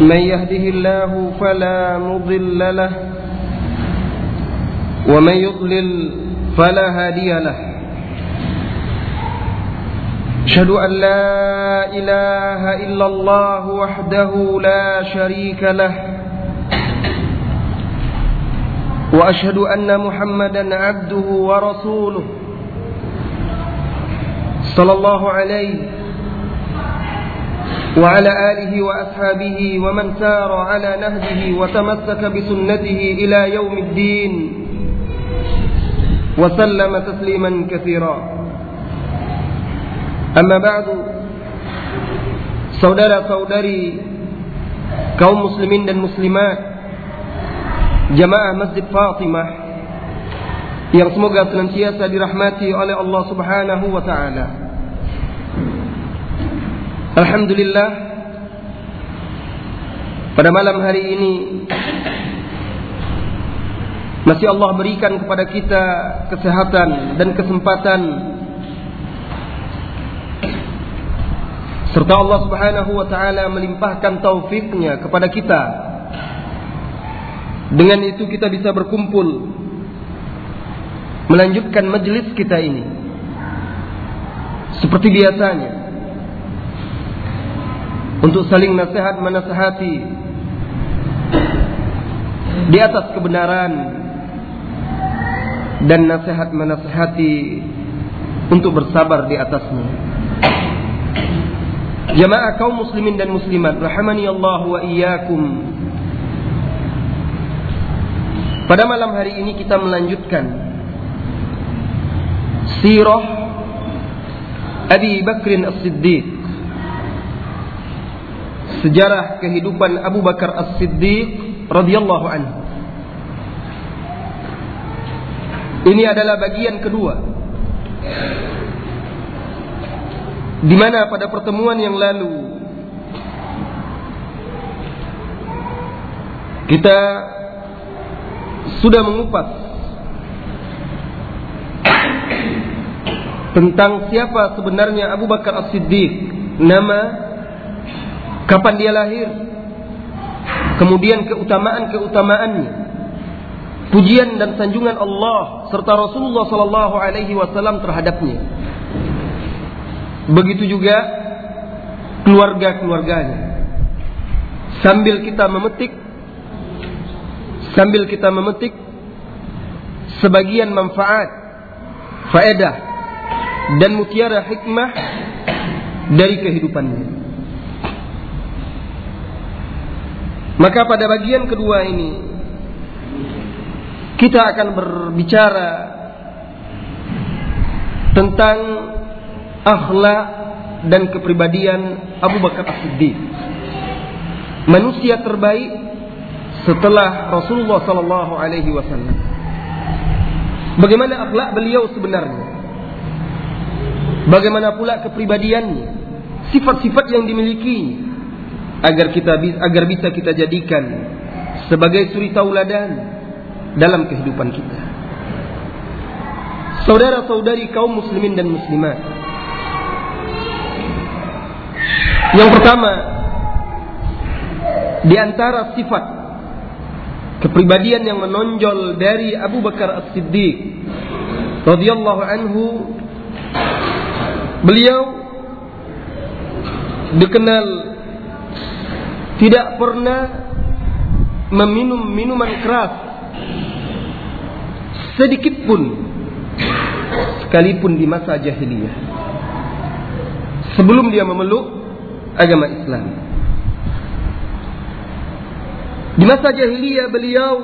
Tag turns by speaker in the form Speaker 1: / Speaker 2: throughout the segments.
Speaker 1: من يهده الله فلا مضل له ومن يضلل فلا هادي له. أشهد أن لا إله إلا الله وحده لا شريك له وأشهد أن محمدا عبده ورسوله صلى الله عليه وعلى آله وأصحابه ومن سار على نهجه وتمسك بسنته إلى يوم الدين وسلم تسليما كثيرا أما بعد سودرة سودري كوم مسلمين المسلمات جماعة مسجد فاطمة yang semoga لرحمته على الله سبحانه وتعالى. Alhamdulillah. Pada malam hari ini masih Allah berikan kepada kita kesehatan dan kesempatan serta Allah Subhanahu wa taala melimpahkan taufiknya kepada kita. Dengan itu kita bisa berkumpul melanjutkan majelis kita ini. Seperti biasanya untuk saling nasihat menasihati di atas kebenaran dan nasihat menasihati untuk bersabar di atasnya. Jamaah kaum muslimin dan muslimat rahimani Allah wa iyyakum. Pada malam hari ini kita melanjutkan sirah Abi Bakr As-Siddiq. Sejarah kehidupan Abu Bakar As-Siddiq radhiyallahu anhu. Ini adalah bagian kedua di mana pada pertemuan yang lalu kita sudah mengupas tentang siapa sebenarnya Abu Bakar As-Siddiq, nama, kapan dia lahir, kemudian keutamaan-keutamaannya, pujian dan sanjungan Allah serta Rasulullah Sallallahu Alaihi Wasallam terhadapnya. Begitu juga keluarga-keluarganya. Sambil kita memetik sambil kita memetik sebagian manfaat, faedah dan mutiara hikmah dari kehidupannya. Maka pada bagian kedua ini kita akan berbicara tentang akhlak dan kepribadian Abu Bakar As-Siddiq. Manusia terbaik setelah Rasulullah sallallahu alaihi wasallam. Bagaimana akhlak beliau sebenarnya? Bagaimana pula kepribadiannya? Sifat-sifat yang dimiliki agar kita agar bisa kita jadikan sebagai suri tauladan dalam kehidupan kita. Saudara-saudari kaum muslimin dan muslimat, yang pertama, di antara sifat kepribadian yang menonjol dari Abu Bakar As-Siddiq radhiyallahu anhu beliau dikenal tidak pernah meminum minuman keras sedikit pun sekalipun di masa jahiliyah sebelum dia memeluk agama Islam. Di masa jahiliyah beliau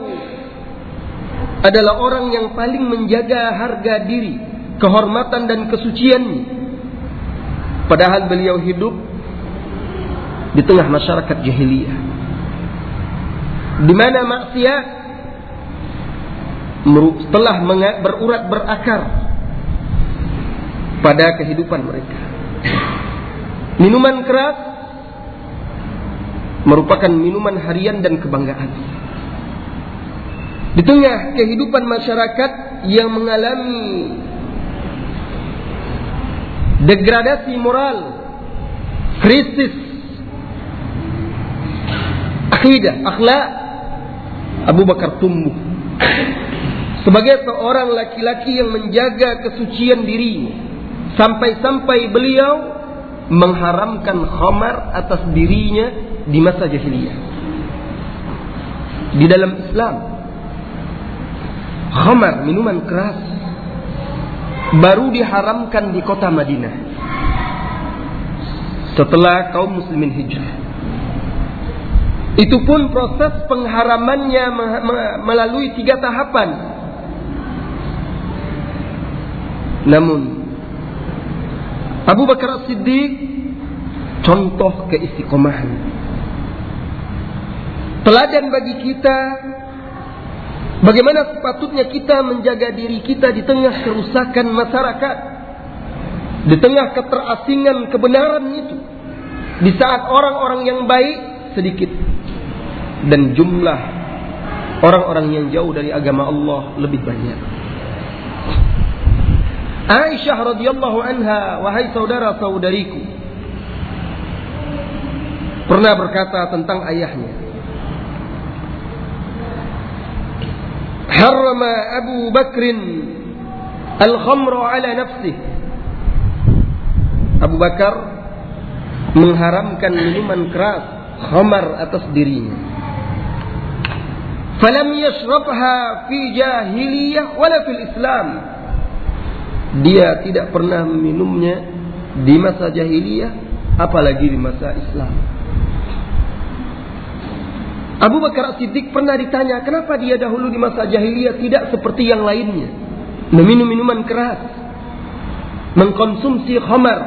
Speaker 1: adalah orang yang paling menjaga harga diri, kehormatan dan kesuciannya. Padahal beliau hidup di tengah masyarakat jahiliyah. Di mana maksiat telah berurat berakar pada kehidupan mereka. Minuman keras merupakan minuman harian dan kebanggaan. Di tengah kehidupan masyarakat yang mengalami degradasi moral, krisis akidah, akhlak, Abu Bakar tumbuh sebagai seorang laki-laki yang menjaga kesucian dirinya sampai-sampai beliau mengharamkan khamar atas dirinya di masa jahiliyah. Di dalam Islam, khamar minuman keras baru diharamkan di kota Madinah setelah kaum muslimin hijrah. Itu pun proses pengharamannya melalui tiga tahapan. Namun Abu Bakar As-Siddiq contoh keistiqomahan. Teladan bagi kita bagaimana sepatutnya kita menjaga diri kita di tengah kerusakan masyarakat. Di tengah keterasingan kebenaran itu. Di saat orang-orang yang baik sedikit dan jumlah orang-orang yang jauh dari agama Allah lebih banyak. Aisyah radhiyallahu anha, wahai saudara-saudariku, pernah berkata tentang ayahnya. Harrama Abu Bakrin al-khamra ala nafsih. Abu Bakar mengharamkan minuman keras khamar atas dirinya. Falam yashrabha fi jahiliyah wala fil Islam dia tidak pernah meminumnya di masa jahiliyah apalagi di masa Islam. Abu Bakar Siddiq pernah ditanya kenapa dia dahulu di masa jahiliyah tidak seperti yang lainnya meminum minuman keras mengkonsumsi khamar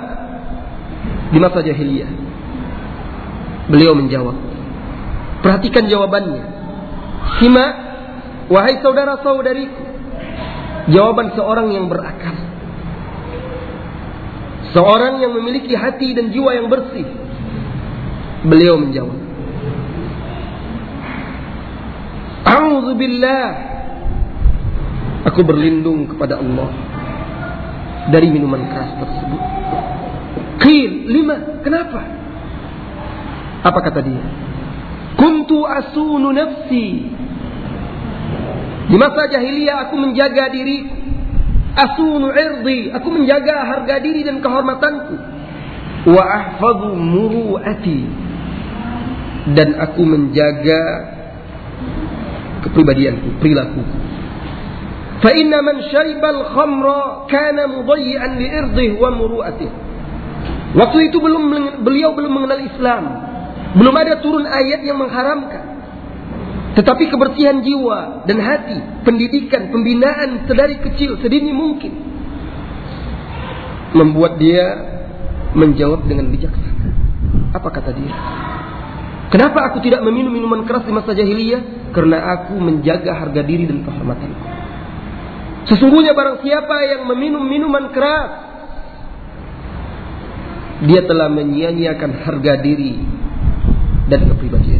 Speaker 1: di masa jahiliyah. Beliau menjawab. Perhatikan jawabannya. Simak, wahai saudara-saudariku. Jawaban seorang yang berakal. Seorang yang memiliki hati dan jiwa yang bersih. Beliau menjawab. A'udzubillah. Aku berlindung kepada Allah dari minuman keras tersebut. Qil, lima, kenapa? Apa kata dia? Kuntu asunu nafsi. Di masa jahiliyah aku menjaga diriku asunu irdi, aku menjaga harga diri dan kehormatanku. Wa ahfadhu muru'ati dan aku menjaga kepribadianku, perilaku. Fa inna man al khamra kana mudayyan li irdih wa muru'atih. Waktu itu belum beliau belum mengenal Islam. Belum ada turun ayat yang mengharamkan. Tetapi kebersihan jiwa dan hati, pendidikan, pembinaan sedari kecil, sedini mungkin membuat dia menjawab dengan bijaksana. Apa kata dia? Kenapa aku tidak meminum minuman keras di masa jahiliyah? Karena aku menjaga harga diri dan kehormatanku. Sesungguhnya barang siapa yang meminum minuman keras, dia telah menyia-nyiakan harga diri dan kepribadian.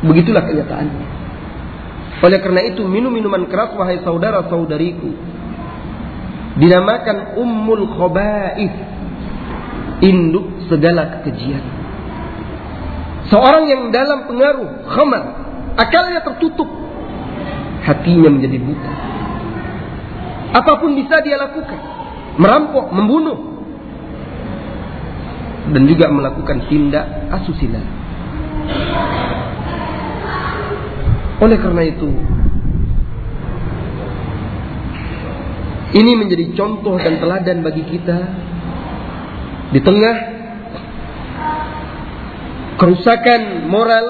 Speaker 1: Begitulah kenyataannya. Oleh karena itu minum minuman keras wahai saudara-saudariku dinamakan ummul khaba'ith induk segala kekejian. Seorang yang dalam pengaruh khamar, akalnya tertutup, hatinya menjadi buta. Apa pun bisa dia lakukan, merampok, membunuh, dan juga melakukan tindak asusila. Oleh karena itu, ini menjadi contoh dan teladan bagi kita di tengah kerusakan moral,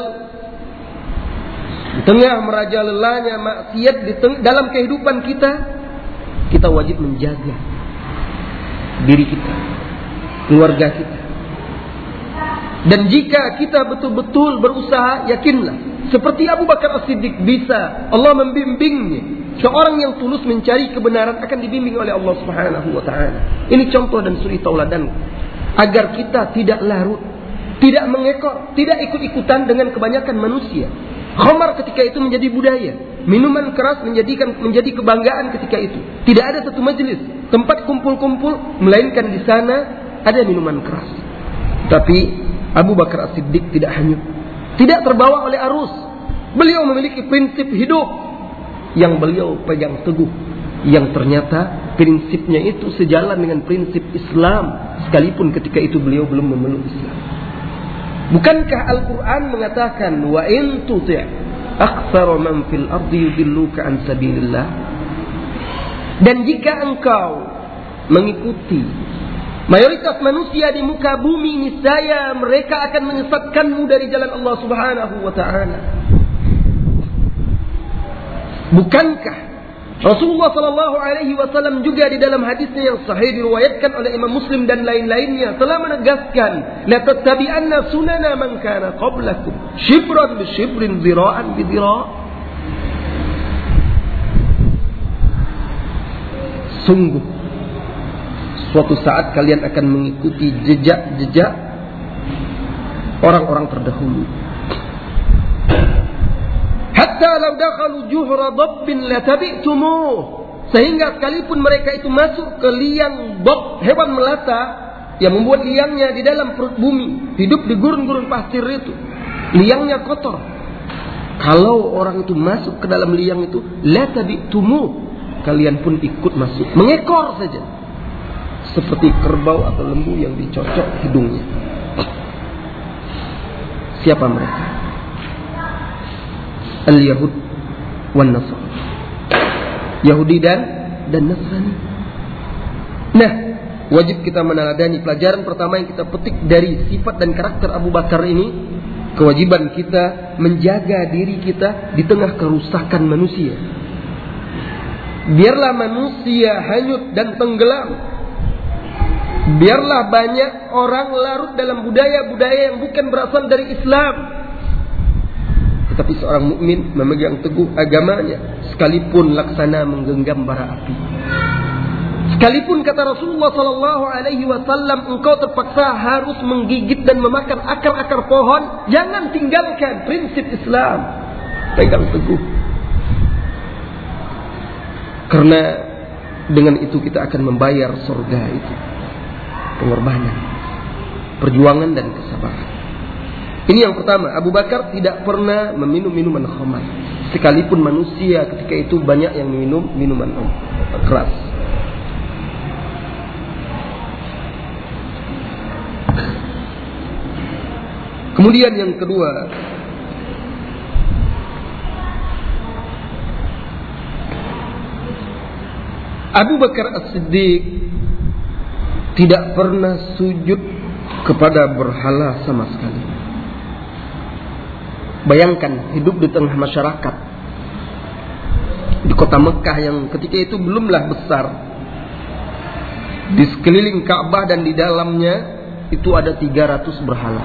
Speaker 1: di tengah merajalelanya maksiat di dalam kehidupan kita, kita wajib menjaga diri kita, keluarga kita. Dan jika kita betul-betul berusaha, yakinlah seperti Abu Bakar As-Siddiq bisa Allah membimbingnya. Seorang yang tulus mencari kebenaran akan dibimbing oleh Allah Subhanahu wa taala. Ini contoh dan suri tauladan agar kita tidak larut, tidak mengekor, tidak ikut-ikutan dengan kebanyakan manusia. Khamar ketika itu menjadi budaya. Minuman keras menjadikan menjadi kebanggaan ketika itu. Tidak ada satu majelis tempat kumpul-kumpul melainkan di sana ada minuman keras. Tapi Abu Bakar As-Siddiq tidak hanyut. Tidak terbawa oleh arus. Beliau memiliki prinsip hidup yang beliau pegang teguh. Yang ternyata prinsipnya itu sejalan dengan prinsip Islam. Sekalipun ketika itu beliau belum memeluk Islam. Bukankah Al-Quran mengatakan wa in tuti' man fil ardi an sabilillah dan jika engkau mengikuti mayoritas manusia di muka bumi niscaya mereka akan menyesatkanmu dari jalan Allah Subhanahu wa taala bukankah Rasulullah Sallallahu Alaihi Wasallam juga di dalam hadisnya yang sahih diriwayatkan oleh Imam Muslim dan lain-lainnya telah menegaskan, la tattabi'anna sunana man kana qablakum, shibran bi shibrin, zira'an bi zira'. Sungguh suatu saat kalian akan mengikuti jejak-jejak orang-orang terdahulu Hatta law dakhalu juhra dabbin. Sehingga sekalipun mereka itu masuk ke liang bob hewan melata yang membuat liangnya di dalam perut bumi, hidup di gurun-gurun pasir itu. Liangnya kotor. Kalau orang itu masuk ke dalam liang itu, latabi'tumuh. Kalian pun ikut masuk, mengekor saja. Seperti kerbau atau lembu yang dicocok hidungnya. Siapa mereka? al-Yahud wan Nasrani. Yahudi dan dan Nasrani. Nah, wajib kita meneladani pelajaran pertama yang kita petik dari sifat dan karakter Abu Bakar ini kewajiban kita menjaga diri kita di tengah kerusakan manusia. Biarlah manusia hanyut dan tenggelam. Biarlah banyak orang larut dalam budaya-budaya yang bukan berasal dari Islam. Tetapi seorang mukmin memegang teguh agamanya sekalipun laksana menggenggam bara api. Sekalipun kata Rasulullah sallallahu alaihi wasallam engkau terpaksa harus menggigit dan memakan akar-akar pohon, jangan tinggalkan prinsip Islam. Pegang teguh. Karena dengan itu kita akan membayar surga itu. Pengorbanan, perjuangan dan kesabaran. Ini yang pertama, Abu Bakar tidak pernah meminum minuman khamar. Sekalipun manusia ketika itu banyak yang minum minuman keras. Kemudian yang kedua, Abu Bakar As-Siddiq tidak pernah sujud kepada berhala sama sekali. Bayangkan hidup di tengah masyarakat di kota Mekah yang ketika itu belumlah besar. Di sekeliling Ka'bah dan di dalamnya itu ada 300 berhala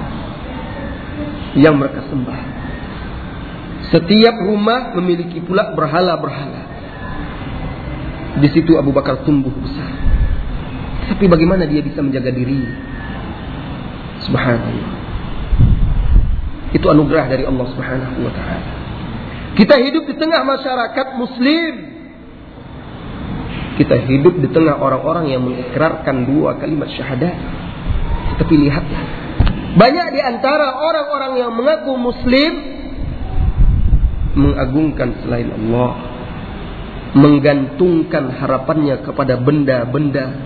Speaker 1: yang mereka sembah. Setiap rumah memiliki pula berhala-berhala. Di situ Abu Bakar tumbuh besar. Tapi bagaimana dia bisa menjaga diri? Subhanallah. Itu anugerah dari Allah Subhanahu wa taala. Kita hidup di tengah masyarakat muslim. Kita hidup di tengah orang-orang yang mengikrarkan dua kalimat syahadat. Tapi lihatlah. Banyak di antara orang-orang yang mengaku muslim mengagungkan selain Allah. Menggantungkan harapannya kepada benda-benda.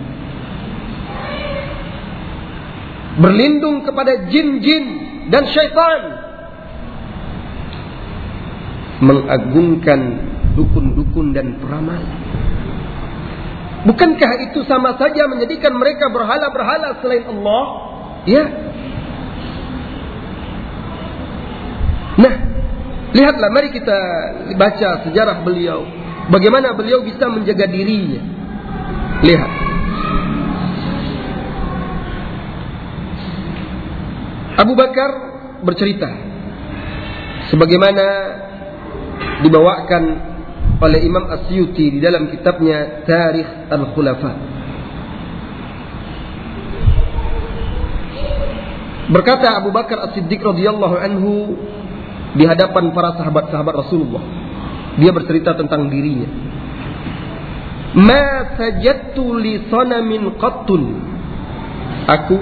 Speaker 1: Berlindung kepada jin-jin dan syaitan mengagungkan dukun-dukun dan peramal. Bukankah itu sama saja menjadikan mereka berhala-berhala selain Allah? Ya. Nah, lihatlah mari kita baca sejarah beliau. Bagaimana beliau bisa menjaga dirinya. Lihat. Abu Bakar bercerita, Sebagaimana dibawakan oleh Imam Asyuti di dalam kitabnya Tarikh Al-Khulafa. Berkata Abu Bakar As-Siddiq radhiyallahu anhu di hadapan para sahabat-sahabat Rasulullah. Dia bercerita tentang dirinya. Ma sajadtu li sanamin qattun. Aku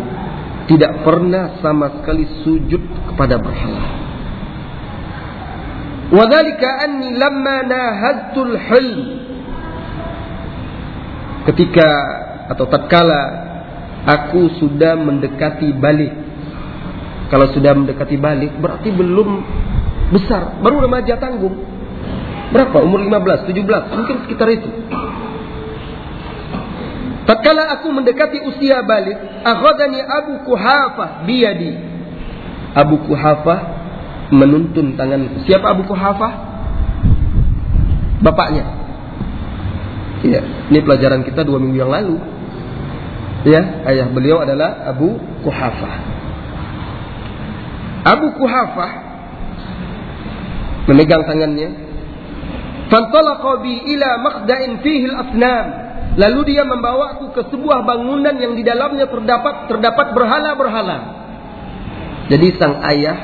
Speaker 1: tidak pernah sama sekali sujud kepada berhala. Wadhalika anni lamma nahadtul hilm. Ketika atau tatkala aku sudah mendekati balik. Kalau sudah mendekati balik berarti belum besar, baru remaja tanggung. Berapa? Umur 15, 17, mungkin sekitar itu. Tatkala aku mendekati usia balik, akhadani Abu Kuhafa biyadi. Abu Kuhafa menuntun tangan. Siapa Abu Kuhafa? Bapaknya. Ya, ini pelajaran kita dua minggu yang lalu. Ya, ayah beliau adalah Abu Kuhafa. Abu Kuhafa memegang tangannya. Fantalaqa ila maqda'in fihi al-asnam. Lalu dia membawaku ke sebuah bangunan yang di dalamnya terdapat terdapat berhala-berhala. Jadi sang ayah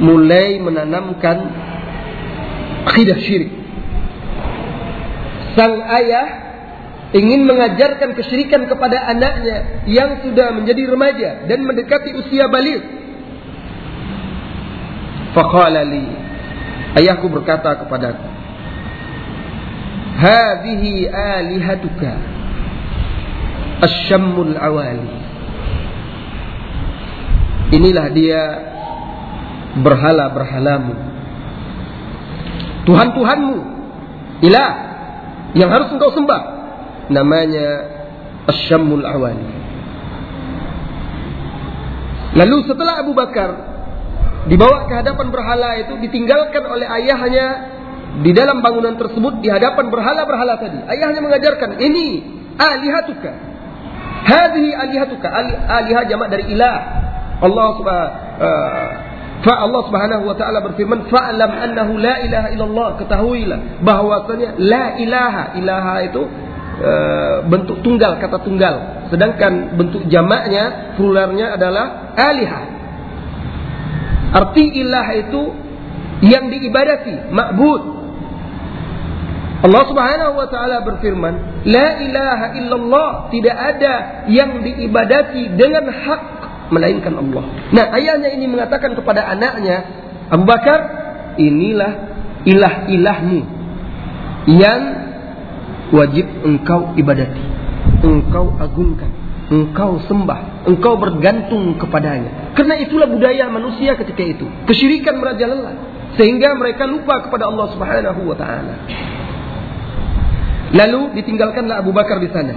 Speaker 1: mulai menanamkan akidah syirik. Sang ayah ingin mengajarkan kesyirikan kepada anaknya yang sudah menjadi remaja dan mendekati usia balik. Faqala Ayahku berkata kepadaku, hadhihi alihatuka. Asyammul awali. Inilah dia berhala-berhalamu. Tuhan-Tuhanmu. Ilah yang harus engkau sembah. Namanya asyammul awali. Lalu setelah Abu Bakar dibawa ke hadapan berhala itu ditinggalkan oleh ayahnya di dalam bangunan tersebut di hadapan berhala-berhala tadi. Ayahnya mengajarkan, ini alihatuka. Hadhihi alihatuka. Alihah jamak dari ilah. Allah subhanahu uh, Fa Allah Subhanahu wa taala berfirman, "Fa'lam annahu la ilaha illallah." Ketahuilah bahwasanya la ilaha, ilaha itu uh, bentuk tunggal, kata tunggal. Sedangkan bentuk jamaknya, pluralnya adalah alihah. Arti ilah itu yang diibadati, ma'bud. Allah Subhanahu wa taala berfirman, "La ilaha illallah", tidak ada yang diibadati dengan hak melainkan Allah. Nah, ayahnya ini mengatakan kepada anaknya, Abu Bakar, inilah ilah-ilahmu yang wajib engkau ibadati, engkau agungkan, engkau sembah, engkau bergantung kepadanya. Karena itulah budaya manusia ketika itu. Kesyirikan merajalela sehingga mereka lupa kepada Allah Subhanahu wa taala. Lalu ditinggalkanlah Abu Bakar di sana.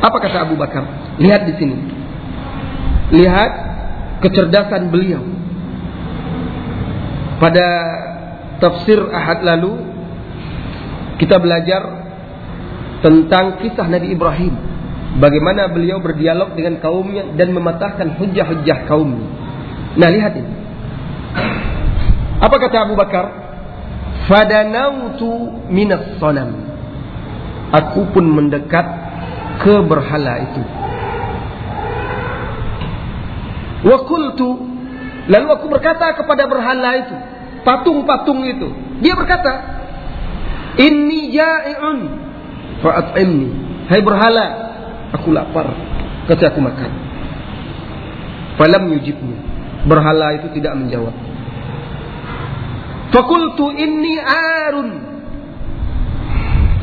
Speaker 1: Apa kata Abu Bakar? Lihat di sini. Lihat kecerdasan beliau. Pada tafsir Ahad lalu kita belajar tentang kisah Nabi Ibrahim. Bagaimana beliau berdialog dengan kaumnya dan mematahkan hujah-hujah kaumnya. Nah, lihat ini. Apa kata Abu Bakar? Fadanautu minas sonam aku pun mendekat ke berhala itu. Wa qultu lalu aku berkata kepada berhala itu, patung-patung itu. Dia berkata, "Inni ja'i'un fa'at'imni." Hai berhala, aku lapar, kasih aku makan. Falam yujibni. Berhala itu tidak menjawab. Fakultu inni arun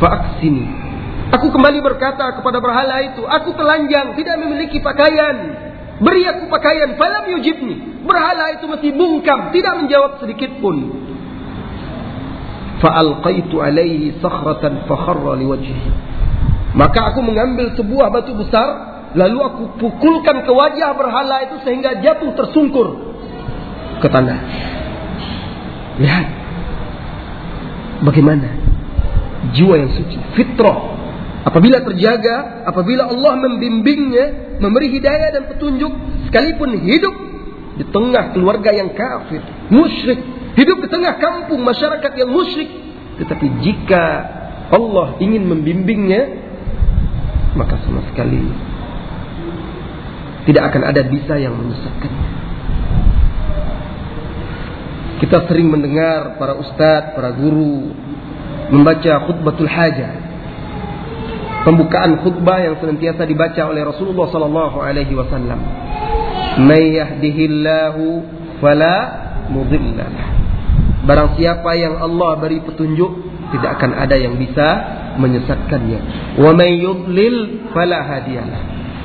Speaker 1: fa'aksini. Aku kembali berkata kepada berhala itu, aku telanjang, tidak memiliki pakaian. Beri aku pakaian, falam yujibni. Berhala itu masih bungkam, tidak menjawab sedikit pun. Fa'alqaitu alaihi sakhratan fakharra liwajhi. Maka aku mengambil sebuah batu besar, lalu aku pukulkan ke wajah berhala itu sehingga jatuh tersungkur ke tanah. Lihat. Bagaimana jiwa yang suci, fitrah. Apabila terjaga, apabila Allah membimbingnya, memberi hidayah dan petunjuk, sekalipun hidup di tengah keluarga yang kafir, musyrik, hidup di tengah kampung masyarakat yang musyrik. Tetapi jika Allah ingin membimbingnya, maka sama sekali tidak akan ada bisa yang menyesatkannya. Kita sering mendengar para ustadz, para guru membaca khutbatul hajah. Pembukaan khutbah yang senantiasa dibaca oleh Rasulullah sallallahu alaihi wasallam. May yahdihillahu fala mudhillalah. Barang siapa yang Allah beri petunjuk, tidak akan ada yang bisa menyesatkannya. Wa may yudlil fala hadiyalah.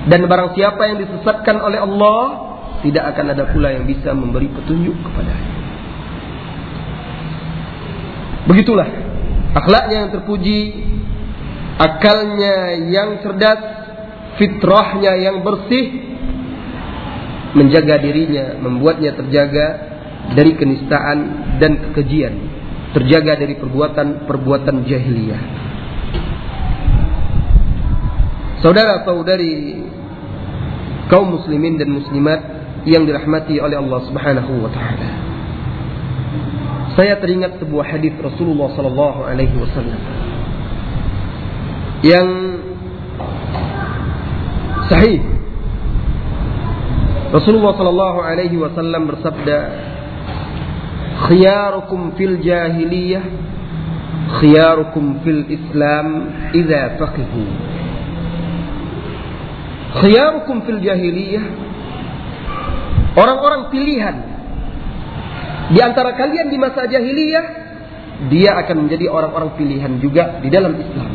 Speaker 1: Dan barang siapa yang disesatkan oleh Allah, tidak akan ada pula yang bisa memberi petunjuk kepadanya. Begitulah akhlaknya yang terpuji, akalnya yang cerdas, fitrahnya yang bersih, menjaga dirinya, membuatnya terjaga dari kenistaan dan kekejian, terjaga dari perbuatan-perbuatan jahiliyah. Saudara-saudari kaum muslimin dan muslimat yang dirahmati oleh Allah Subhanahu wa taala. Saya teringat sebuah hadis Rasulullah sallallahu alaihi wasallam yang sahih. Rasulullah sallallahu alaihi wasallam bersabda, "Khiyarukum fil jahiliyah khiyarukum fil Islam idza faqihu." Khiyarukum fil jahiliyah orang-orang pilihan di antara kalian di masa jahiliyah, dia akan menjadi orang-orang pilihan juga di dalam Islam.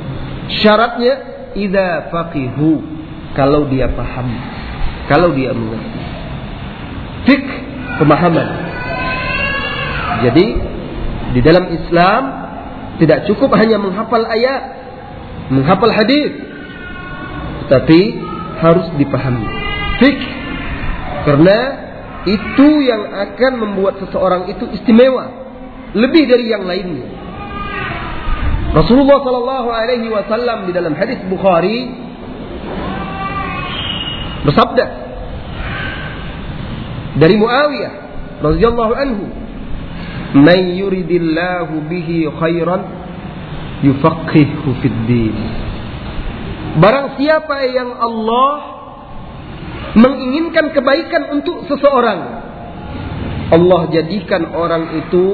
Speaker 1: Syaratnya idza faqihu, kalau dia paham, kalau dia mengerti. Fik pemahaman. Jadi di dalam Islam tidak cukup hanya menghafal ayat, menghafal hadis, tetapi harus dipahami. Fik karena itu yang akan membuat seseorang itu istimewa lebih dari yang lainnya. Rasulullah Shallallahu Alaihi Wasallam di dalam hadis Bukhari bersabda dari Muawiyah radhiyallahu anhu, "Man yuridillahu bihi khairan yufaqihu fid din." Barang siapa yang Allah menginginkan kebaikan untuk seseorang. Allah jadikan orang itu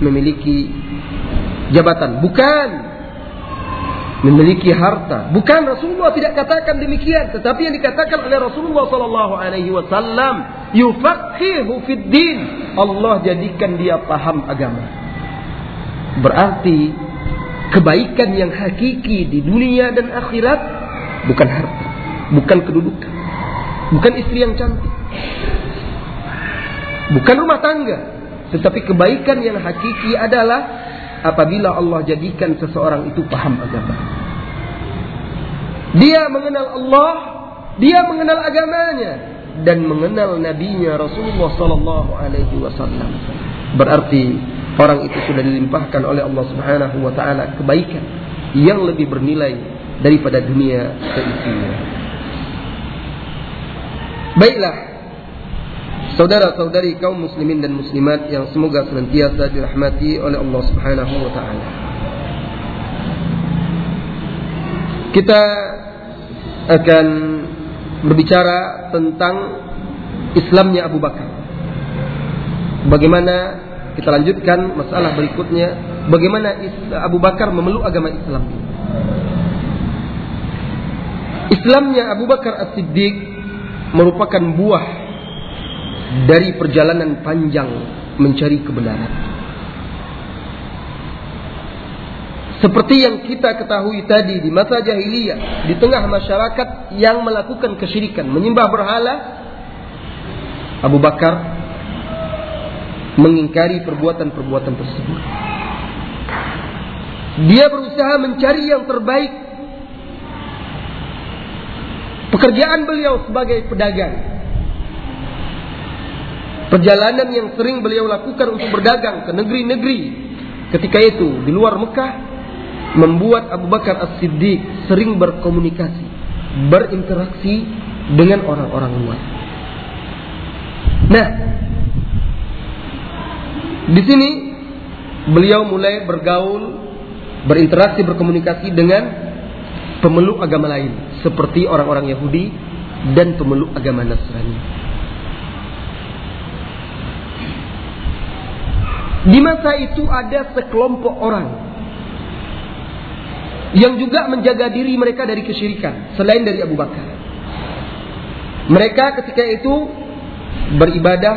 Speaker 1: memiliki jabatan, bukan memiliki harta. Bukan Rasulullah tidak katakan demikian, tetapi yang dikatakan oleh Rasulullah sallallahu alaihi wasallam, yufaqihu fid din. Allah jadikan dia paham agama. Berarti kebaikan yang hakiki di dunia dan akhirat bukan harta bukan kedudukan, bukan istri yang cantik, bukan rumah tangga, tetapi kebaikan yang hakiki adalah apabila Allah jadikan seseorang itu paham agama. Dia mengenal Allah, dia mengenal agamanya dan mengenal nabinya Rasulullah sallallahu alaihi wasallam. Berarti orang itu sudah dilimpahkan oleh Allah Subhanahu wa taala kebaikan yang lebih bernilai daripada dunia seisinya. Baiklah, saudara-saudari kaum muslimin dan muslimat yang semoga senantiasa dirahmati oleh Allah Subhanahu wa taala. Kita akan berbicara tentang Islamnya Abu Bakar. Bagaimana kita lanjutkan masalah berikutnya, bagaimana Abu Bakar memeluk agama Islam. Islamnya Abu Bakar As-Siddiq merupakan buah dari perjalanan panjang mencari kebenaran. Seperti yang kita ketahui tadi di masa jahiliyah, di tengah masyarakat yang melakukan kesyirikan, menyembah berhala, Abu Bakar mengingkari perbuatan-perbuatan tersebut. Dia berusaha mencari yang terbaik Pekerjaan beliau sebagai pedagang. Perjalanan yang sering beliau lakukan untuk berdagang ke negeri-negeri ketika itu di luar Mekah membuat Abu Bakar As-Siddiq sering berkomunikasi, berinteraksi dengan orang-orang luar. Nah, di sini beliau mulai bergaul, berinteraksi, berkomunikasi dengan pemeluk agama lain seperti orang-orang Yahudi dan pemeluk agama Nasrani. Di masa itu ada sekelompok orang yang juga menjaga diri mereka dari kesyirikan selain dari Abu Bakar. Mereka ketika itu beribadah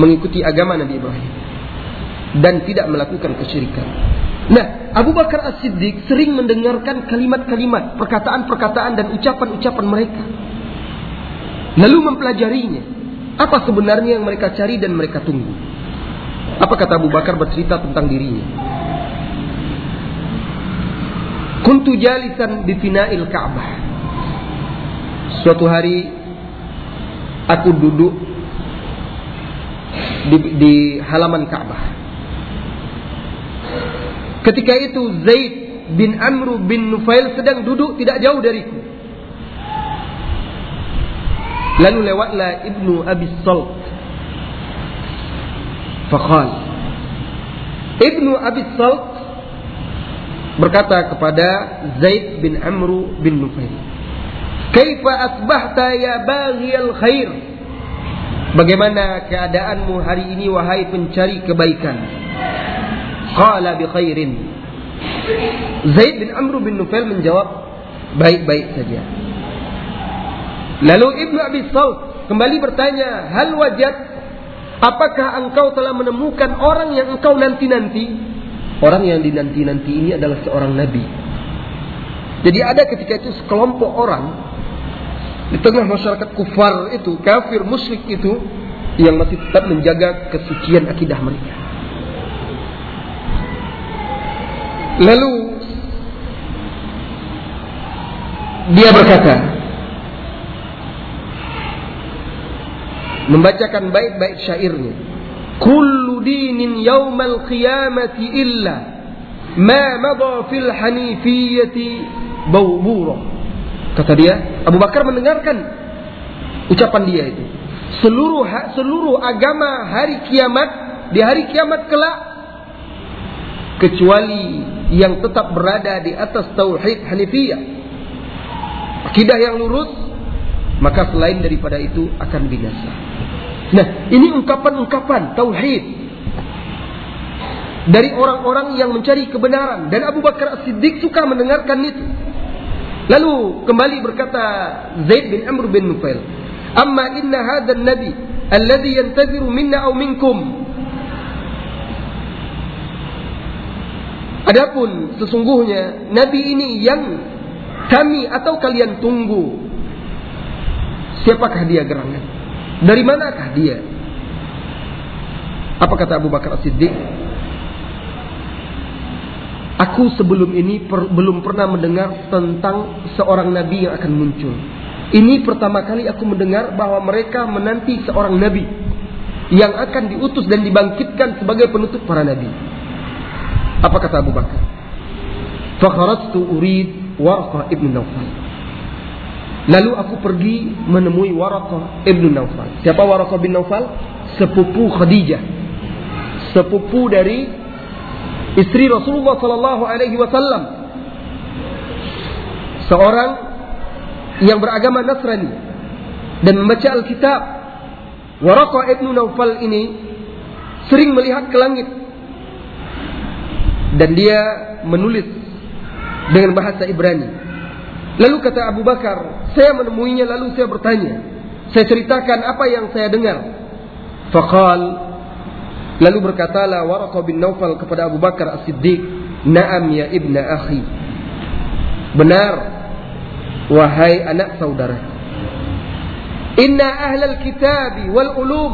Speaker 1: mengikuti agama Nabi Ibrahim dan tidak melakukan kesyirikan. Nah, Abu Bakar As-Siddiq sering mendengarkan kalimat-kalimat, perkataan-perkataan dan ucapan-ucapan mereka. Lalu mempelajarinya. Apa sebenarnya yang mereka cari dan mereka tunggu? Apa kata Abu Bakar bercerita tentang dirinya? Kuntu jalisan di fina'il Ka'bah. Suatu hari aku duduk di, di halaman Ka'bah. Ketika itu Zaid bin Amr bin Nufail sedang duduk tidak jauh dariku. Lalu lewatlah Ibnu Abi Salt. Faqal. Ibnu Abi Salt berkata kepada Zaid bin Amr bin Nufail. Kaifa asbahta ya baghiyal khair? Bagaimana keadaanmu hari ini wahai pencari kebaikan? Qala bi khairin. Zaid bin Amr bin Nufail menjawab, baik-baik saja. Lalu Ibnu Abi Salt kembali bertanya, "Hal wajad apakah engkau telah menemukan orang yang engkau nanti-nanti?" Orang yang dinanti-nanti ini adalah seorang nabi. Jadi ada ketika itu sekelompok orang di tengah masyarakat kufar itu, kafir, musyrik itu yang masih tetap menjaga kesucian akidah mereka. Lalu dia berkata, membacakan baik-baik syairnya. Kullu dinin yawmal qiyamati illa ma madha fil hanifiyyati bawbura. Kata dia, Abu Bakar mendengarkan ucapan dia itu. Seluruh seluruh agama hari kiamat di hari kiamat kelak kecuali yang tetap berada di atas tauhid Hanifiyah. Akidah yang lurus, maka selain daripada itu akan binasa. Nah, ini ungkapan-ungkapan tauhid dari orang-orang yang mencari kebenaran dan Abu Bakar As-Siddiq suka mendengarkan itu. Lalu kembali berkata Zaid bin Amr bin Nufail, "Amma inna hadzal nabi alladhi yantaziru minna aw minkum Adapun sesungguhnya Nabi ini yang kami atau kalian tunggu. Siapakah dia gerangan? Dari manakah dia? Apa kata Abu Bakar As-Siddiq? Aku sebelum ini per, belum pernah mendengar tentang seorang nabi yang akan muncul. Ini pertama kali aku mendengar bahwa mereka menanti seorang nabi yang akan diutus dan dibangkitkan sebagai penutup para nabi. Apa kata Abu Bakar? Fakharatu urid Warqah ibn Nawfal. Lalu aku pergi menemui Warqah ibn Nawfal. Siapa Warqah bin Nawfal? Sepupu Khadijah. Sepupu dari istri Rasulullah sallallahu alaihi wasallam. Seorang yang beragama Nasrani dan membaca Alkitab. Waraqah ibnu Naufal ini sering melihat ke langit dan dia menulis dengan bahasa Ibrani. Lalu kata Abu Bakar, saya menemuinya lalu saya bertanya. Saya ceritakan apa yang saya dengar. Faqal lalu berkatalah Waraqah bin Naufal kepada Abu Bakar As-Siddiq, "Na'am ya ibna akhi." Benar wahai anak saudara. Inna ahlal kitabi wal ulum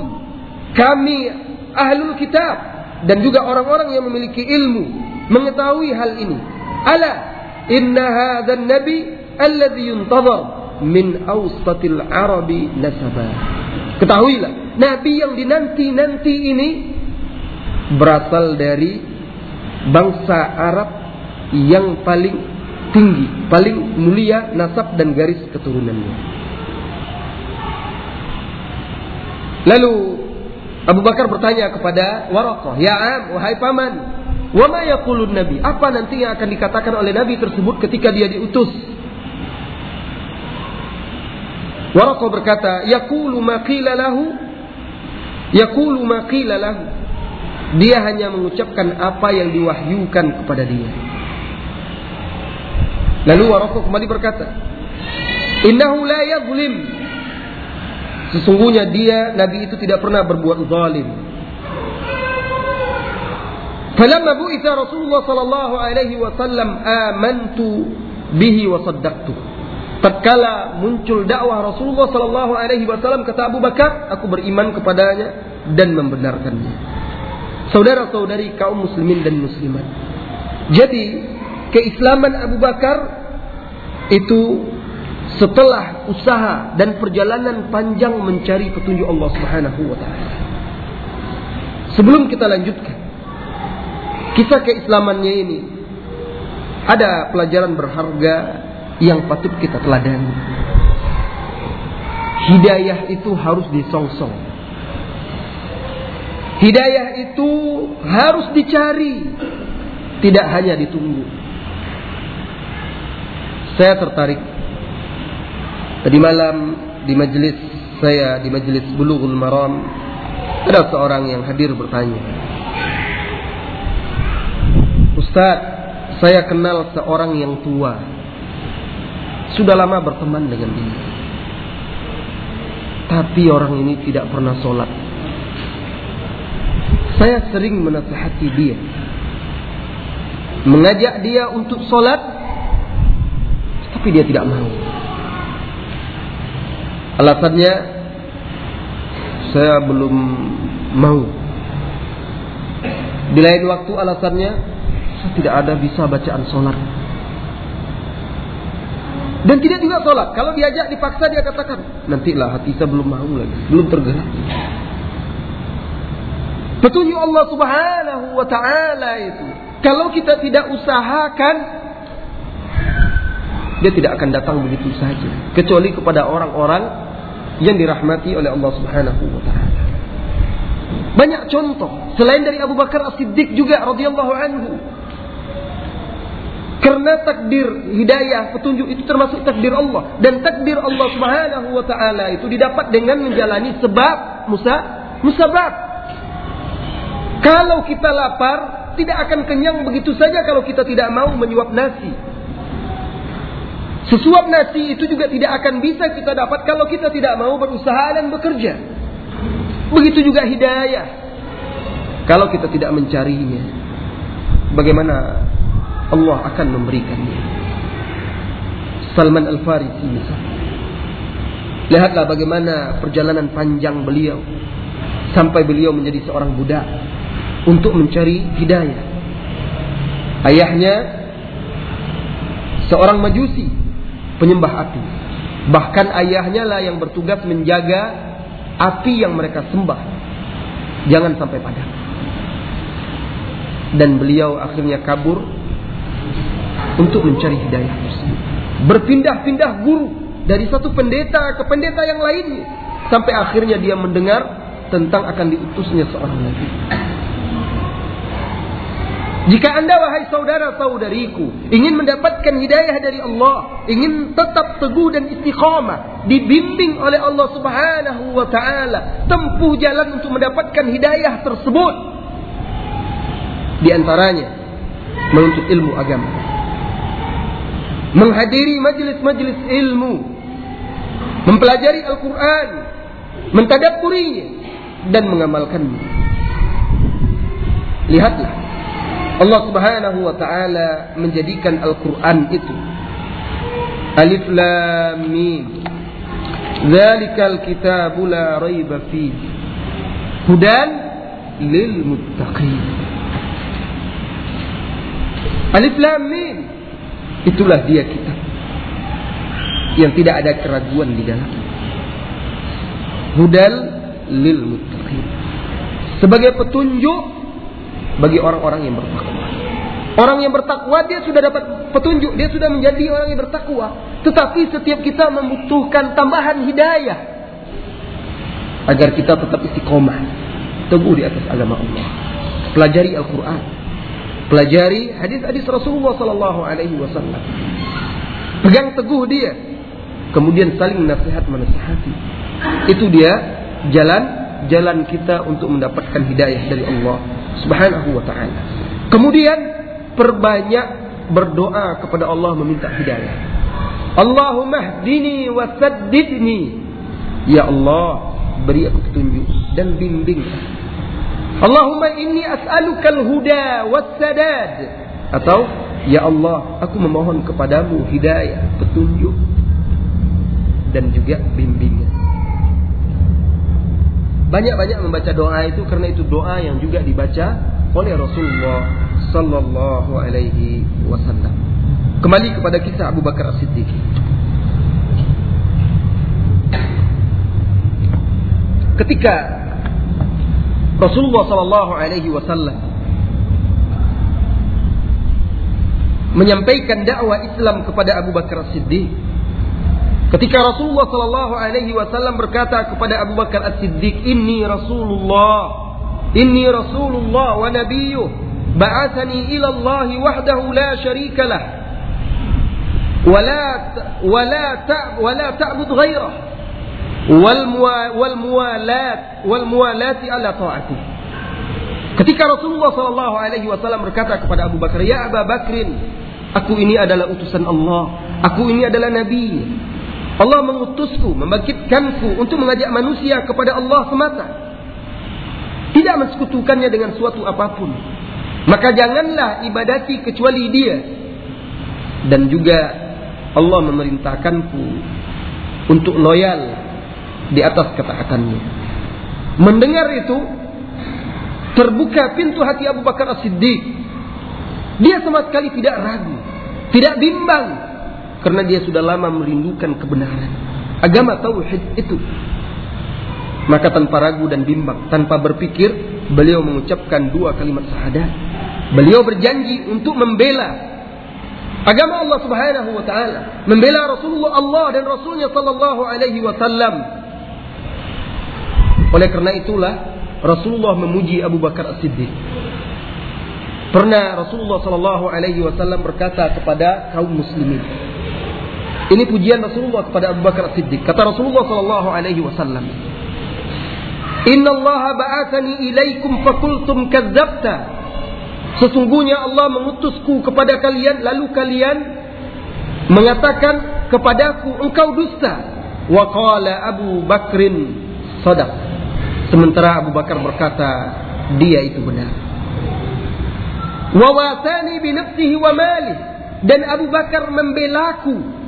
Speaker 1: kami ahlul kitab dan juga orang-orang yang memiliki ilmu mengetahui hal ini. Ala inna hadzal nabi alladhi yuntazar min awsatil arabi nasaba. Ketahuilah, nabi yang dinanti-nanti ini berasal dari bangsa Arab yang paling tinggi, paling mulia nasab dan garis keturunannya. Lalu Abu Bakar bertanya kepada Waraqah, "Ya Am, wahai paman, wa ma yaqulun nabi? Apa nanti yang akan dikatakan oleh nabi tersebut ketika dia diutus?" Waraqah berkata, "Yaqulu ma qila lahu yaqulu ma qila lahu." Dia hanya mengucapkan apa yang diwahyukan kepada dia. Lalu Waraqah kembali berkata, "Innahu la yadhlim." Sesungguhnya dia Nabi itu tidak pernah berbuat zalim. Falamma bu'itha Rasulullah sallallahu alaihi wasallam amantu bihi wa saddaqtu. Tatkala muncul dakwah Rasulullah sallallahu alaihi wasallam kata Abu Bakar, aku beriman kepadanya dan membenarkannya. Saudara-saudari kaum muslimin dan muslimat. Jadi, keislaman Abu Bakar itu setelah usaha dan perjalanan panjang mencari petunjuk Allah Subhanahu wa taala. Sebelum kita lanjutkan kisah keislamannya ini ada pelajaran berharga yang patut kita teladani. Hidayah itu harus disongsong. Hidayah itu harus dicari, tidak hanya ditunggu. Saya tertarik tadi malam di majelis saya di majelis Bulughul Maram ada seorang yang hadir bertanya, Ustaz, saya kenal seorang yang tua sudah lama berteman dengan dia. Tapi orang ini tidak pernah sholat. Saya sering menasihati dia. Mengajak dia untuk sholat. Tapi dia tidak mau. Alasannya, saya belum mau. Di lain waktu alasannya, saya tidak ada bisa bacaan sholat. Dan tidak juga sholat. Kalau diajak dipaksa dia katakan, nantilah hati saya belum mau lagi, belum tergerak. Petunjuk Allah Subhanahu wa taala itu, kalau kita tidak usahakan dia tidak akan datang begitu saja, kecuali kepada orang-orang yang dirahmati oleh Allah Subhanahu wa taala. Banyak contoh selain dari Abu Bakar As-Siddiq juga radhiyallahu anhu karena takdir hidayah, petunjuk itu termasuk takdir Allah dan takdir Allah Subhanahu wa taala itu didapat dengan menjalani sebab musa musabab. Kalau kita lapar, tidak akan kenyang begitu saja kalau kita tidak mau menyuap nasi. Sesuap nasi itu juga tidak akan bisa kita dapat kalau kita tidak mau berusaha dan bekerja. Begitu juga hidayah. Kalau kita tidak mencarinya, bagaimana Allah akan memberikannya. Salman Al-Farisi misalnya. Lihatlah bagaimana perjalanan panjang beliau sampai beliau menjadi seorang budak untuk mencari hidayah. Ayahnya seorang majusi, penyembah api. Bahkan ayahnya lah yang bertugas menjaga api yang mereka sembah. Jangan sampai padam. Dan beliau akhirnya kabur untuk mencari hidayah tersebut. Berpindah-pindah guru dari satu pendeta ke pendeta yang lainnya sampai akhirnya dia mendengar tentang akan diutusnya seorang nabi. Jika anda wahai saudara-saudariku ingin mendapatkan hidayah dari Allah, ingin tetap teguh dan istiqamah, dibimbing oleh Allah Subhanahu wa taala, tempuh jalan untuk mendapatkan hidayah tersebut. Di antaranya menuntut ilmu agama. Menghadiri majelis-majelis ilmu, mempelajari Al-Quran, mentadaburinya, dan mengamalkannya. Lihatlah, Allah Subhanahu wa Ta'ala menjadikan Al-Quran itu Alif Lam Mim. Zalikal kitabu la raiba fihi. Hudan lil muttaqin. Alif Lam Mim Itulah dia kita. Yang tidak ada keraguan di dalam. Hudal lil muttaqin. Sebagai petunjuk bagi orang-orang yang bertakwa. Orang yang bertakwa dia sudah dapat petunjuk, dia sudah menjadi orang yang bertakwa. Tetapi setiap kita membutuhkan tambahan hidayah agar kita tetap istiqomah. teguh di atas agama Allah. Pelajari Al-Quran. Pelajari hadis-hadis Rasulullah Sallallahu Alaihi Wasallam. Pegang teguh dia. Kemudian saling nasihat menasihati. Itu dia jalan jalan kita untuk mendapatkan hidayah dari Allah Subhanahu wa taala. Kemudian perbanyak berdoa kepada Allah meminta hidayah. Allahumma hdini wa saddidni. Ya Allah, beri aku petunjuk dan bimbing. Allahumma inni as'alukal huda wassadad. Atau ya Allah, aku memohon kepadamu hidayah, petunjuk dan juga bimbingan. Banyak-banyak membaca doa itu karena itu doa yang juga dibaca oleh Rasulullah sallallahu alaihi wasallam. Kembali kepada kisah Abu Bakar As-Siddiq. Ketika Rasulullah sallallahu alaihi wasallam menyampaikan dakwah Islam kepada Abu Bakar As-Siddiq, Ketika Rasulullah Sallallahu Alaihi Wasallam berkata kepada Abu Bakar As-Siddiq, Inni Rasulullah, Inni Rasulullah wa Nabiyuh, ba'athani ila Allah wahdahu la sharika lah, ولا ولا ولا تعبد غيره والموالات والموالات على طاعته Ketika Rasulullah Sallallahu Alaihi Wasallam berkata kepada Abu Bakar, Ya Abu Bakrin, aku ini adalah utusan Allah, aku ini adalah Nabi, Allah mengutusku, membangkitkanku untuk mengajak manusia kepada Allah semata. Tidak mensekutukannya dengan suatu apa pun. Maka janganlah ibadati kecuali dia. Dan juga Allah memerintahkanku untuk loyal di atas ketaatannya. Mendengar itu, terbuka pintu hati Abu Bakar As-Siddiq. Dia sama sekali tidak ragu, tidak bimbang karena dia sudah lama merindukan kebenaran. Agama tauhid itu. Maka tanpa ragu dan bimbang, tanpa berpikir, beliau mengucapkan dua kalimat syahadat. Beliau berjanji untuk membela agama Allah Subhanahu wa taala, membela Rasulullah Allah dan Rasulnya sallallahu alaihi wasallam. Oleh karena itulah Rasulullah memuji Abu Bakar As-Siddiq. Pernah Rasulullah sallallahu alaihi wasallam berkata kepada kaum muslimin, ini pujian Rasulullah kepada Abu Bakar Siddiq. Kata Rasulullah sallallahu alaihi wasallam, "Inna Allah ba'athani ilaikum fakultum kadzabta." Sesungguhnya Allah mengutusku kepada kalian lalu kalian mengatakan kepadaku engkau dusta. Wa qala Abu Bakrin sadaq. Sementara Abu Bakar berkata, dia itu benar. Wa wasani bi wa mali dan Abu Bakar membelaku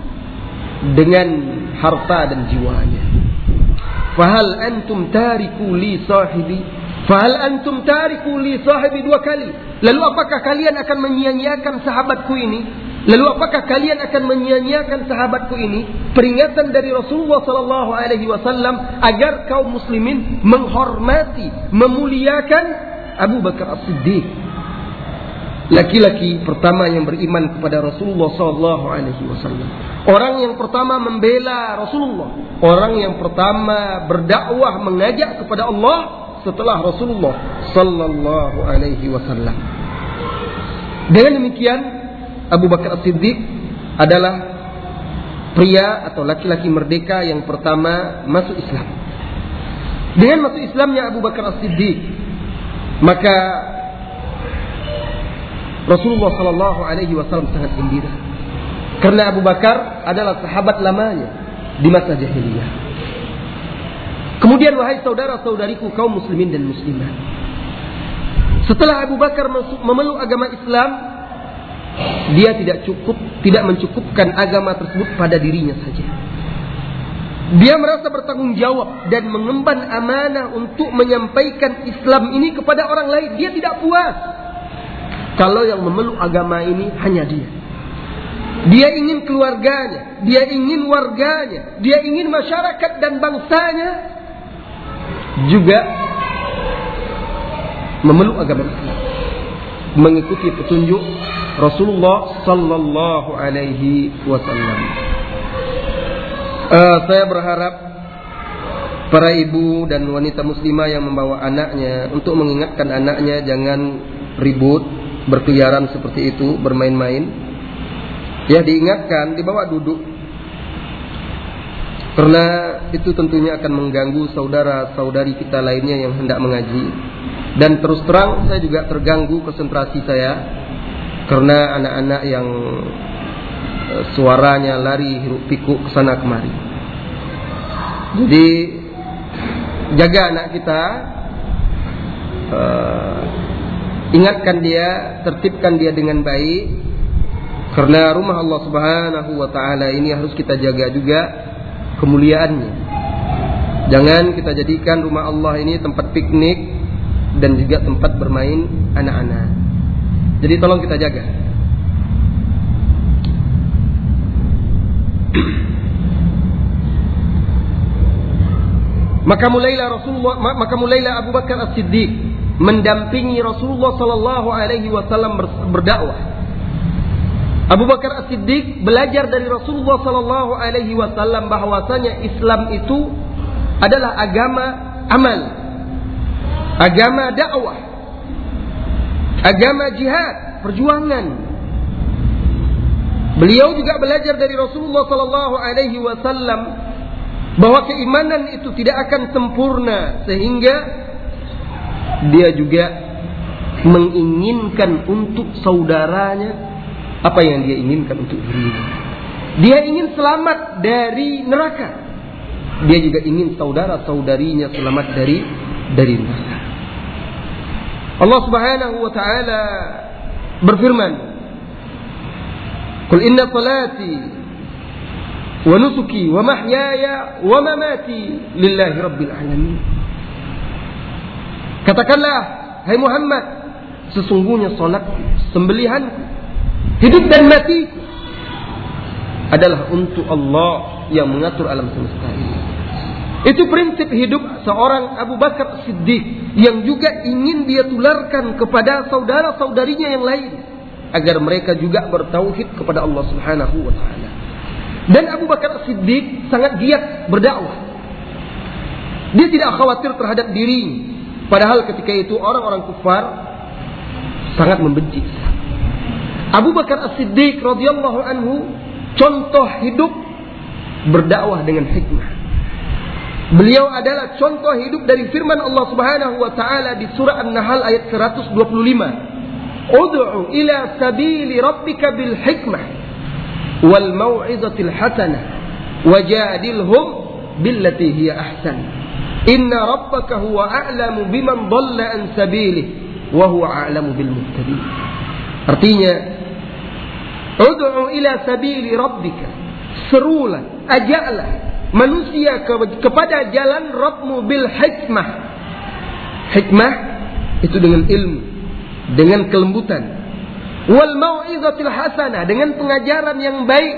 Speaker 1: dengan harta dan jiwanya. Fahal antum tariku li sahibi? Fahal antum tariku li sahibi dua kali. Lalu apakah kalian akan menyia-nyiakan sahabatku ini? Lalu apakah kalian akan menyia-nyiakan sahabatku ini? Peringatan dari Rasulullah sallallahu alaihi wasallam agar kaum muslimin menghormati, memuliakan Abu Bakar As-Siddiq. Laki-laki pertama yang beriman kepada Rasulullah sallallahu alaihi wasallam. Orang yang pertama membela Rasulullah. Orang yang pertama berdakwah mengajak kepada Allah setelah Rasulullah sallallahu alaihi wasallam. Dengan demikian Abu Bakar As-Siddiq adalah pria atau laki-laki merdeka yang pertama masuk Islam. Dengan masuk Islamnya Abu Bakar As-Siddiq, maka Rasulullah sallallahu alaihi wasallam sangat gembira. Karena Abu Bakar adalah sahabat lamanya di masa jahiliyah. Kemudian wahai saudara-saudariku kaum muslimin dan muslimat. Setelah Abu Bakar memeluk agama Islam, dia tidak cukup, tidak mencukupkan agama tersebut pada dirinya saja. Dia merasa bertanggung jawab dan mengemban amanah untuk menyampaikan Islam ini kepada orang lain. Dia tidak puas kalau yang memeluk agama ini hanya dia. Dia ingin keluarganya, dia ingin warganya, dia ingin masyarakat dan bangsanya juga memeluk agama Islam. Mengikuti petunjuk Rasulullah sallallahu alaihi wasallam. Uh, saya berharap para ibu dan wanita muslimah yang membawa anaknya untuk mengingatkan anaknya jangan ribut, berkeliaran seperti itu, bermain-main. Ya diingatkan, dibawa duduk. Karena itu tentunya akan mengganggu saudara-saudari kita lainnya yang hendak mengaji. Dan terus terang saya juga terganggu konsentrasi saya karena anak-anak yang eh, suaranya lari hiruk pikuk ke sana kemari. Jadi jaga anak kita, uh, ingatkan dia, tertibkan dia dengan baik, karena rumah Allah Subhanahu wa taala ini harus kita jaga juga kemuliaannya. Jangan kita jadikan rumah Allah ini tempat piknik dan juga tempat bermain anak-anak. Jadi tolong kita jaga. Maka mulailah Rasulullah maka mulailah Abu Bakar As-Siddiq mendampingi Rasulullah sallallahu alaihi wasallam berdakwah. Abu Bakar As-Siddiq belajar dari Rasulullah sallallahu alaihi wasallam bahwasanya Islam itu adalah agama amal. Agama dakwah. Agama jihad, perjuangan. Beliau juga belajar dari Rasulullah sallallahu alaihi wasallam bahwa keimanan itu tidak akan sempurna sehingga dia juga menginginkan untuk saudaranya apa yang dia inginkan untuk dirinya. Dia ingin selamat dari neraka. Dia juga ingin saudara-saudarinya selamat dari dari neraka. Allah Subhanahu wa taala berfirman, "Qul inna salati wa nusuki wa mahyaya wa mamati lillahi rabbil alamin. Katakanlah, hai Muhammad, sesungguhnya salat, sembelihan, hidup dan mati adalah untuk Allah yang mengatur alam semesta ini. Itu prinsip hidup seorang Abu Bakar Siddiq yang juga ingin dia tularkan kepada saudara-saudarinya yang lain agar mereka juga bertauhid kepada Allah Subhanahu wa taala. Dan Abu Bakar Siddiq sangat giat berdakwah. Dia tidak khawatir terhadap diri. Padahal ketika itu orang-orang kufar sangat membenci Abu Bakar As-Siddiq radhiyallahu anhu contoh hidup berdakwah dengan hikmah. Beliau adalah contoh hidup dari firman Allah Subhanahu wa taala di surah An-Nahl ayat 125. Ud'u ila sabili rabbika bil hikmah wal mau'izatil hasanah wajadilhum billati hiya ahsan inna rabbaka huwa a'lamu biman dhalla an sabilih wa huwa a'lamu bil muhtadin artinya ud'u ila sabili rabbika. Serulah ajaklah manusia ke, kepada jalan Rabbmu bil hikmah. Hikmah itu dengan ilmu dengan kelembutan. Wal mau'izatil hasanah dengan pengajaran yang baik.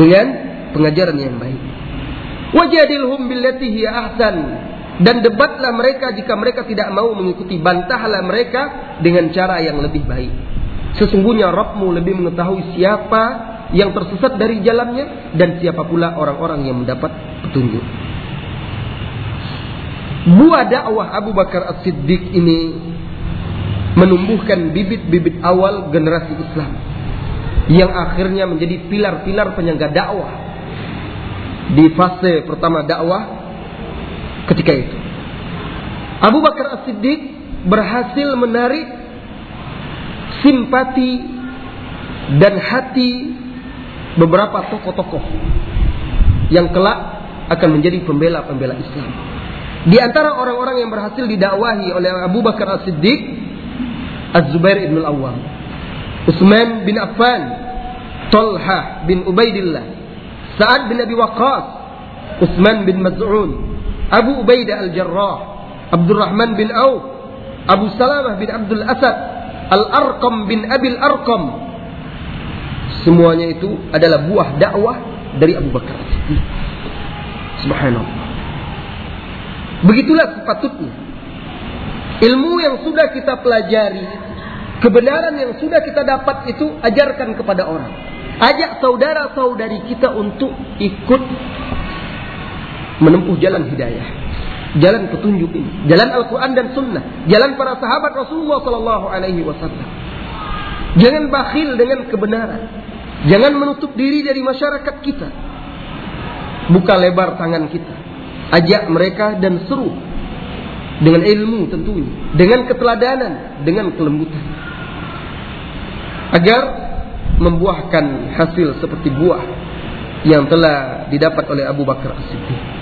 Speaker 1: Dengan pengajaran yang baik. Wajadilhum billati hiya ahsan. Dan debatlah mereka jika mereka tidak mau mengikuti bantahlah mereka dengan cara yang lebih baik sesungguhnya Rabbmu lebih mengetahui siapa yang tersesat dari jalannya dan siapa pula orang-orang yang mendapat petunjuk buah dakwah Abu Bakar As-Siddiq ini menumbuhkan bibit-bibit awal generasi Islam yang akhirnya menjadi pilar-pilar penyangga dakwah di fase pertama dakwah ketika itu. Abu Bakar As-Siddiq berhasil menarik simpati dan hati beberapa tokoh-tokoh yang kelak akan menjadi pembela-pembela Islam. Di antara orang-orang yang berhasil didakwahi oleh Abu Bakar As-Siddiq Az-Zubair ibn al-Awwam, Utsman bin Affan, Talha bin Ubaidillah, Sa'ad bin Abi Waqqas, Utsman bin Maz'un, Abu Ubaidah al-Jarrah, Abdurrahman bin Auf, Abu Salamah bin Abdul Asad, Al-Arqam bin Abil Arqam. Semuanya itu adalah buah dakwah dari Abu Bakar Subhanallah. Begitulah sepatutnya. Ilmu yang sudah kita pelajari Kebenaran yang sudah kita dapat itu ajarkan kepada orang. Ajak saudara-saudari kita untuk ikut menempuh jalan hidayah. Jalan petunjuk ini, jalan Al-Quran dan Sunnah, jalan para sahabat Rasulullah Sallallahu Alaihi Wasallam. Jangan bakhil dengan kebenaran, jangan menutup diri dari masyarakat kita. Buka lebar tangan kita, ajak mereka dan seru. Dengan ilmu tentunya, dengan keteladanan, dengan kelembutan, agar membuahkan hasil seperti buah yang telah didapat oleh Abu Bakar As-Siddiq.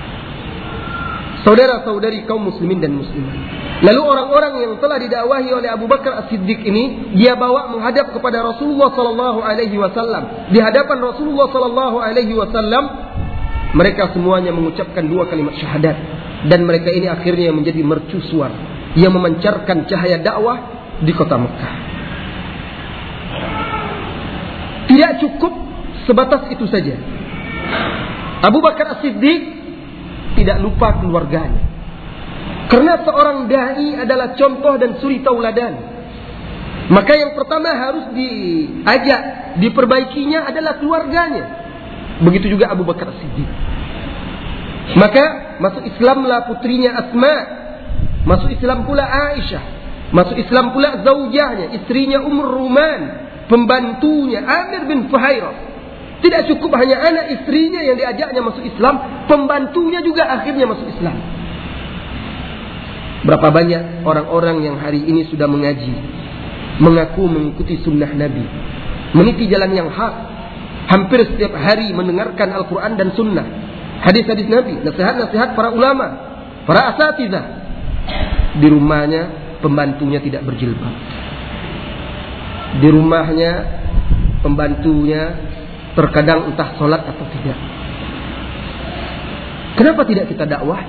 Speaker 1: Saudara-saudari kaum muslimin dan muslimat. Lalu orang-orang yang telah didakwahi oleh Abu Bakar As-Siddiq ini dia bawa menghadap kepada Rasulullah sallallahu alaihi wasallam. Di hadapan Rasulullah sallallahu alaihi wasallam mereka semuanya mengucapkan dua kalimat syahadat dan mereka ini akhirnya menjadi mercusuar yang memancarkan cahaya dakwah di kota Mekah. Tidak cukup sebatas itu saja. Abu Bakar As-Siddiq tidak lupa keluarganya. Karena seorang dai adalah contoh dan suri tauladan. Maka yang pertama harus diajak, diperbaikinya adalah keluarganya. Begitu juga Abu Bakar Siddiq. Maka masuk Islamlah putrinya Asma, masuk Islam pula Aisyah, masuk Islam pula zaujahnya, istrinya Umar Ruman, pembantunya Amir bin Fuhairah, tidak cukup hanya anak istrinya yang diajaknya masuk Islam, pembantunya juga akhirnya masuk Islam. Berapa banyak orang-orang yang hari ini sudah mengaji, mengaku mengikuti sunnah Nabi, meniti jalan yang hak, hampir setiap hari mendengarkan Al-Quran dan sunnah, hadis-hadis Nabi, nasihat-nasihat para ulama, para asatidah. Di rumahnya pembantunya tidak berjilbab. Di rumahnya pembantunya Terkadang entah sholat atau tidak. Kenapa tidak kita dakwah?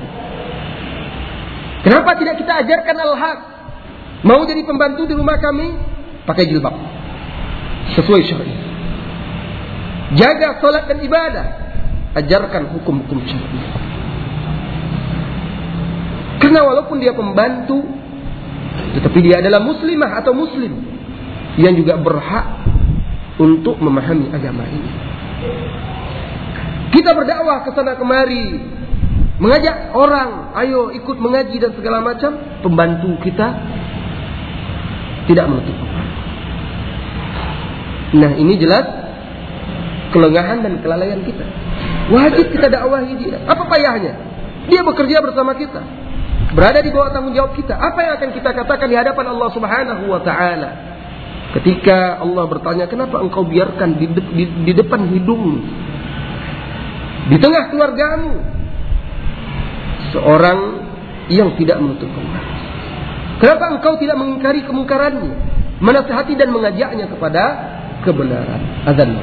Speaker 1: Kenapa tidak kita ajarkan al-haq? Mau jadi pembantu di rumah kami? Pakai jilbab. Sesuai syar'i. Jaga sholat dan ibadah. Ajarkan hukum-hukum syar'i. Karena walaupun dia pembantu, tetapi dia adalah muslimah atau muslim yang juga berhak untuk memahami agama ini. Kita berdakwah ke sana kemari, mengajak orang, ayo ikut mengaji dan segala macam, pembantu kita tidak menutup Nah, ini jelas kelengahan dan kelalaian kita. Wajib kita dakwahi dia. Apa payahnya? Dia bekerja bersama kita. Berada di bawah tanggung jawab kita. Apa yang akan kita katakan di hadapan Allah Subhanahu wa taala? Ketika Allah bertanya, kenapa engkau biarkan di, de di, di depan hidung, di tengah keluargamu, seorang yang tidak menutup aurat? Kenapa engkau tidak mengingkari kemungkarannya, menasihati dan mengajaknya kepada kebenaran? Azan.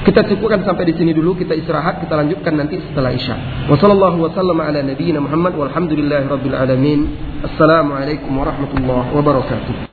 Speaker 1: Kita cukupkan sampai di sini dulu, kita istirahat, kita lanjutkan nanti setelah Isya. Wassallallahu wasallam ala Muhammad alamin. Assalamualaikum warahmatullahi wabarakatuh.